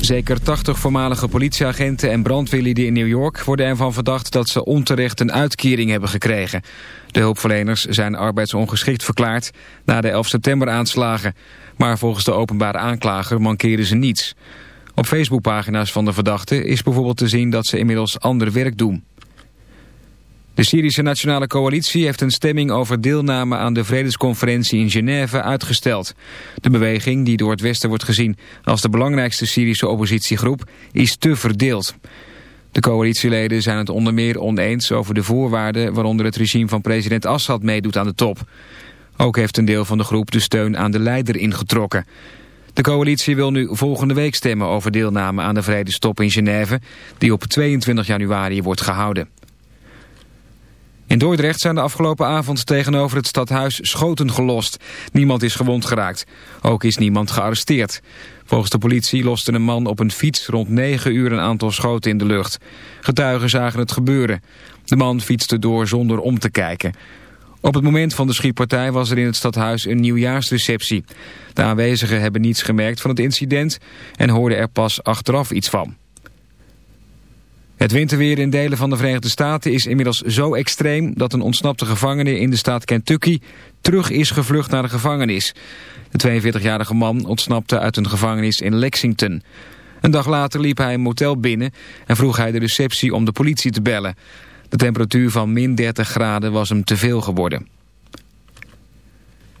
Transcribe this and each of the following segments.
Zeker 80 voormalige politieagenten en brandweerlieden in New York... worden ervan verdacht dat ze onterecht een uitkering hebben gekregen. De hulpverleners zijn arbeidsongeschikt verklaard... na de 11 september aanslagen. Maar volgens de openbare aanklager mankeren ze niets. Op Facebookpagina's van de verdachten is bijvoorbeeld te zien... dat ze inmiddels ander werk doen. De Syrische Nationale Coalitie heeft een stemming over deelname aan de vredesconferentie in Genève uitgesteld. De beweging, die door het Westen wordt gezien als de belangrijkste Syrische oppositiegroep, is te verdeeld. De coalitieleden zijn het onder meer oneens over de voorwaarden waaronder het regime van president Assad meedoet aan de top. Ook heeft een deel van de groep de steun aan de leider ingetrokken. De coalitie wil nu volgende week stemmen over deelname aan de vredestop in Genève, die op 22 januari wordt gehouden. In Dordrecht zijn de afgelopen avond tegenover het stadhuis schoten gelost. Niemand is gewond geraakt. Ook is niemand gearresteerd. Volgens de politie loste een man op een fiets rond 9 uur een aantal schoten in de lucht. Getuigen zagen het gebeuren. De man fietste door zonder om te kijken. Op het moment van de schietpartij was er in het stadhuis een nieuwjaarsreceptie. De aanwezigen hebben niets gemerkt van het incident en hoorden er pas achteraf iets van. Het winterweer in delen van de Verenigde Staten is inmiddels zo extreem... dat een ontsnapte gevangene in de staat Kentucky terug is gevlucht naar de gevangenis. De 42-jarige man ontsnapte uit een gevangenis in Lexington. Een dag later liep hij een motel binnen en vroeg hij de receptie om de politie te bellen. De temperatuur van min 30 graden was hem te veel geworden.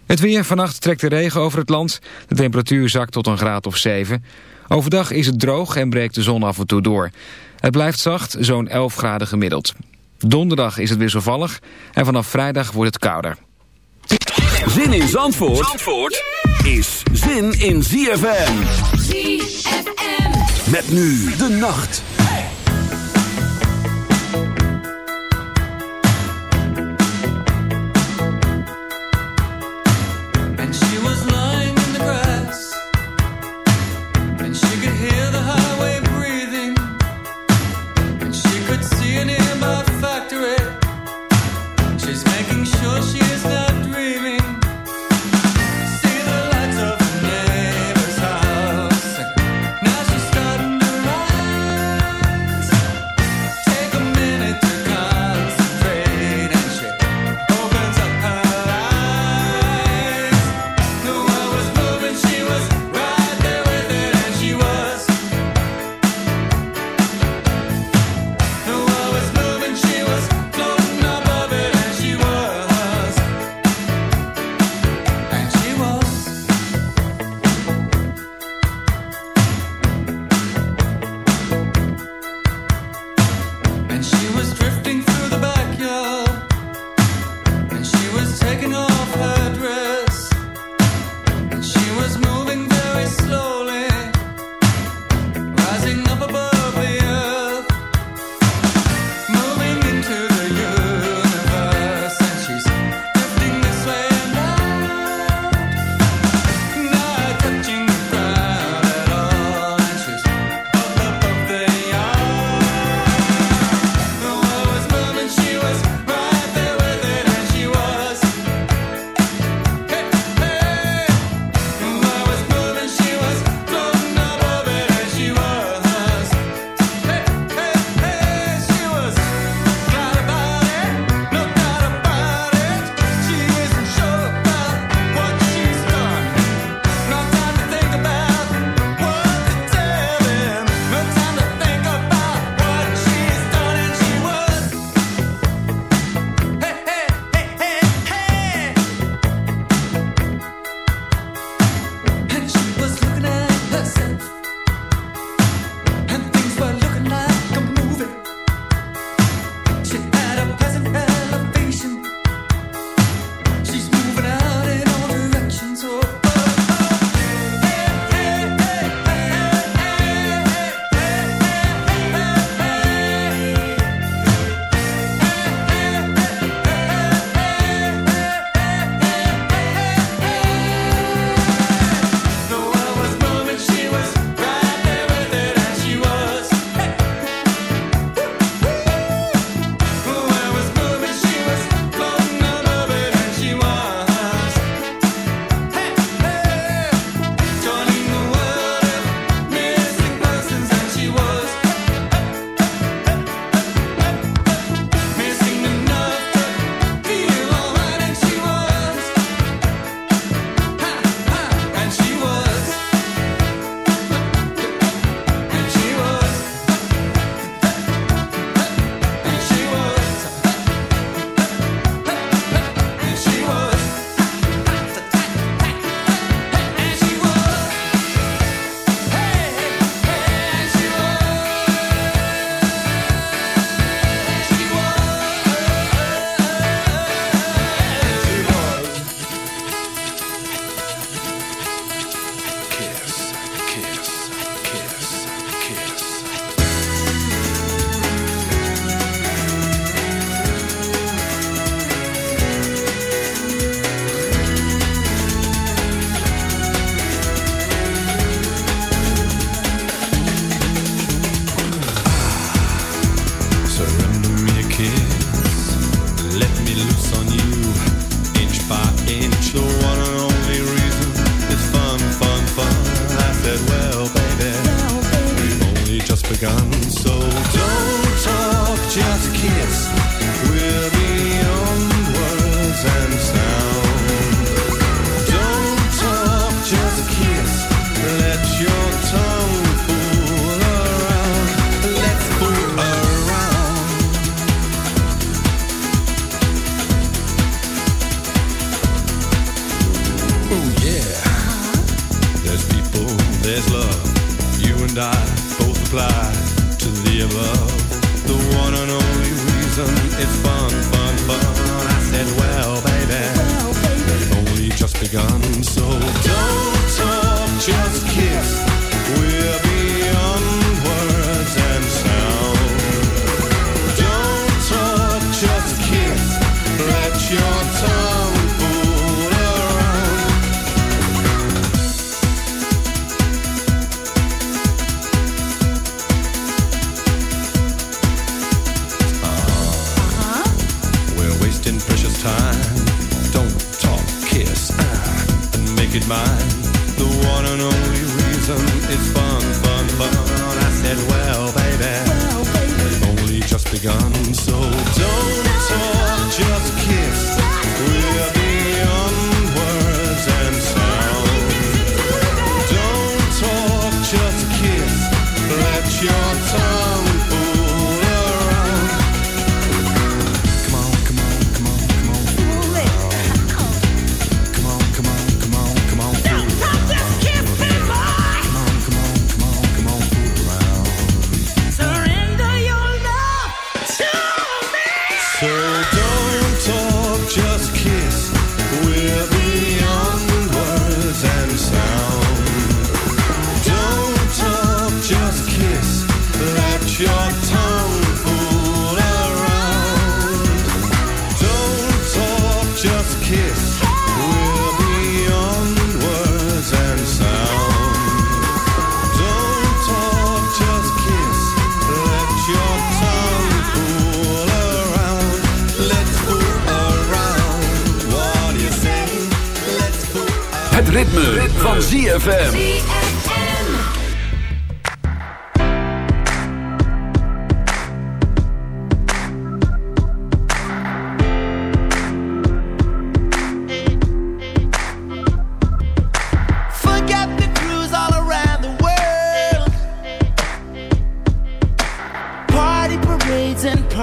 Het weer, vannacht trekt de regen over het land. De temperatuur zakt tot een graad of 7. Overdag is het droog en breekt de zon af en toe door. Het blijft zacht, zo'n 11 graden gemiddeld. Donderdag is het wisselvallig en vanaf vrijdag wordt het kouder. Zin in Zandvoort, Zandvoort is zin in ZFM. ZFM. Met nu de nacht.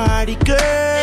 party girl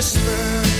whisper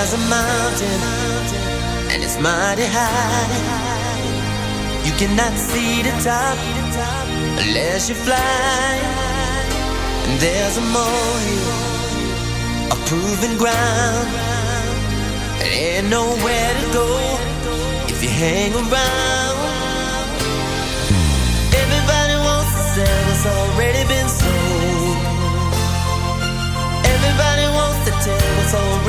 There's a mountain, and it's mighty high. You cannot see the top unless you fly. And there's a molehill, a proven ground. There ain't nowhere to go if you hang around. Everybody wants to sell what's already been sold. Everybody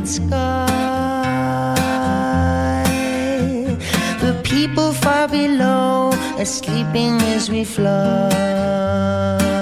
night sky. The people far below are sleeping as we fly.